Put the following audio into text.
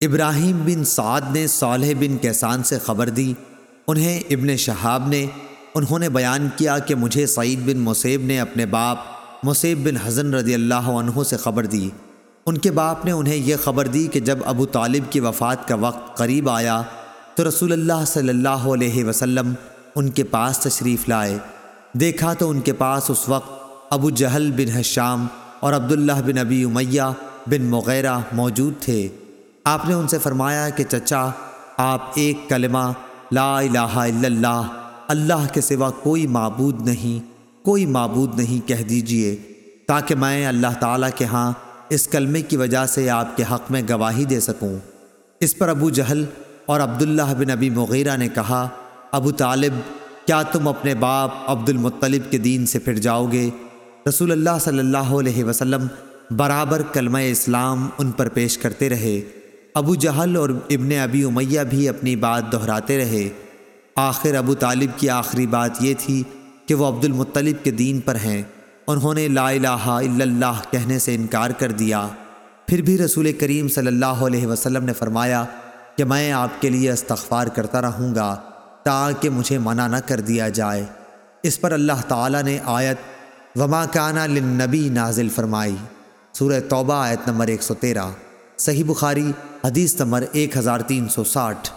ابراہیم بن سعد نے صالح بن کیسان سے خبر دی۔ انہیں ابن شہاب نے، انہوں نے بیان کیا کہ مجھے سعید بن مصیب نے اپنے باپ مصیب بن حزن رضی اللہ عنہ سے خبر دی۔ ان کے باپ نے انہیں یہ خبر دی کہ جب ابو طالب کی وفات کا وقت قریب آیا تو رسول اللہ صلی اللہ علیہ وسلم ان کے پاس تشریف لائے۔ دیکھا تو ان کے پاس اس وقت ابو جہل بن حشام اور عبداللہ بن ابی امیہ بن مغیرہ موجود تھے۔ آپ نے ان سے فرمایا کہ چچا، آپ ایک کلمہ لا الہ الا اللہ اللہ کے سوا کوئی معبود نہیں، کوئی معبود نہیں کہہ دیجیے، تاکہ میں اللہ تعالیٰ کے ہاں اس کلمے کی وجہ سے آپ کے حق میں گواہی دے سکوں۔ اس پر ابو جہل اور عبداللہ بن ابی مغیرہ نے کہا، ابو طالب، کیا تم اپنے باپ عبد المطلب کے دین سے پھر جاؤ گے؟ رسول اللہ صلی اللہ علیہ وسلم برابر کلمہ اسلام ان پر پیش کرتے رہے۔ ابو جہل اور ابن ابی امیہ بھی اپنی بات دہراتے رہے۔ آخر ابو طالب کی آخری بات یہ تھی کہ وہ عبد المطلب کے دین پر ہیں۔ انہوں نے لا الہ الا اللہ کہنے سے انکار کر دیا۔ پھر بھی رسول کریم صلی اللہ علیہ وسلم نے فرمایا کہ میں آپ کے لیے استغفار کرتا رہوں گا تاکہ مجھے منع نہ کر دیا جائے۔ اس پر اللہ تعالیٰ نے آیت وما کانا للنبی نازل فرمائی۔ سورہ توبہ آیت نمبر 113 صحیح بخاری حدیث نمبر ایک ہزار تین سو ساٹھ۔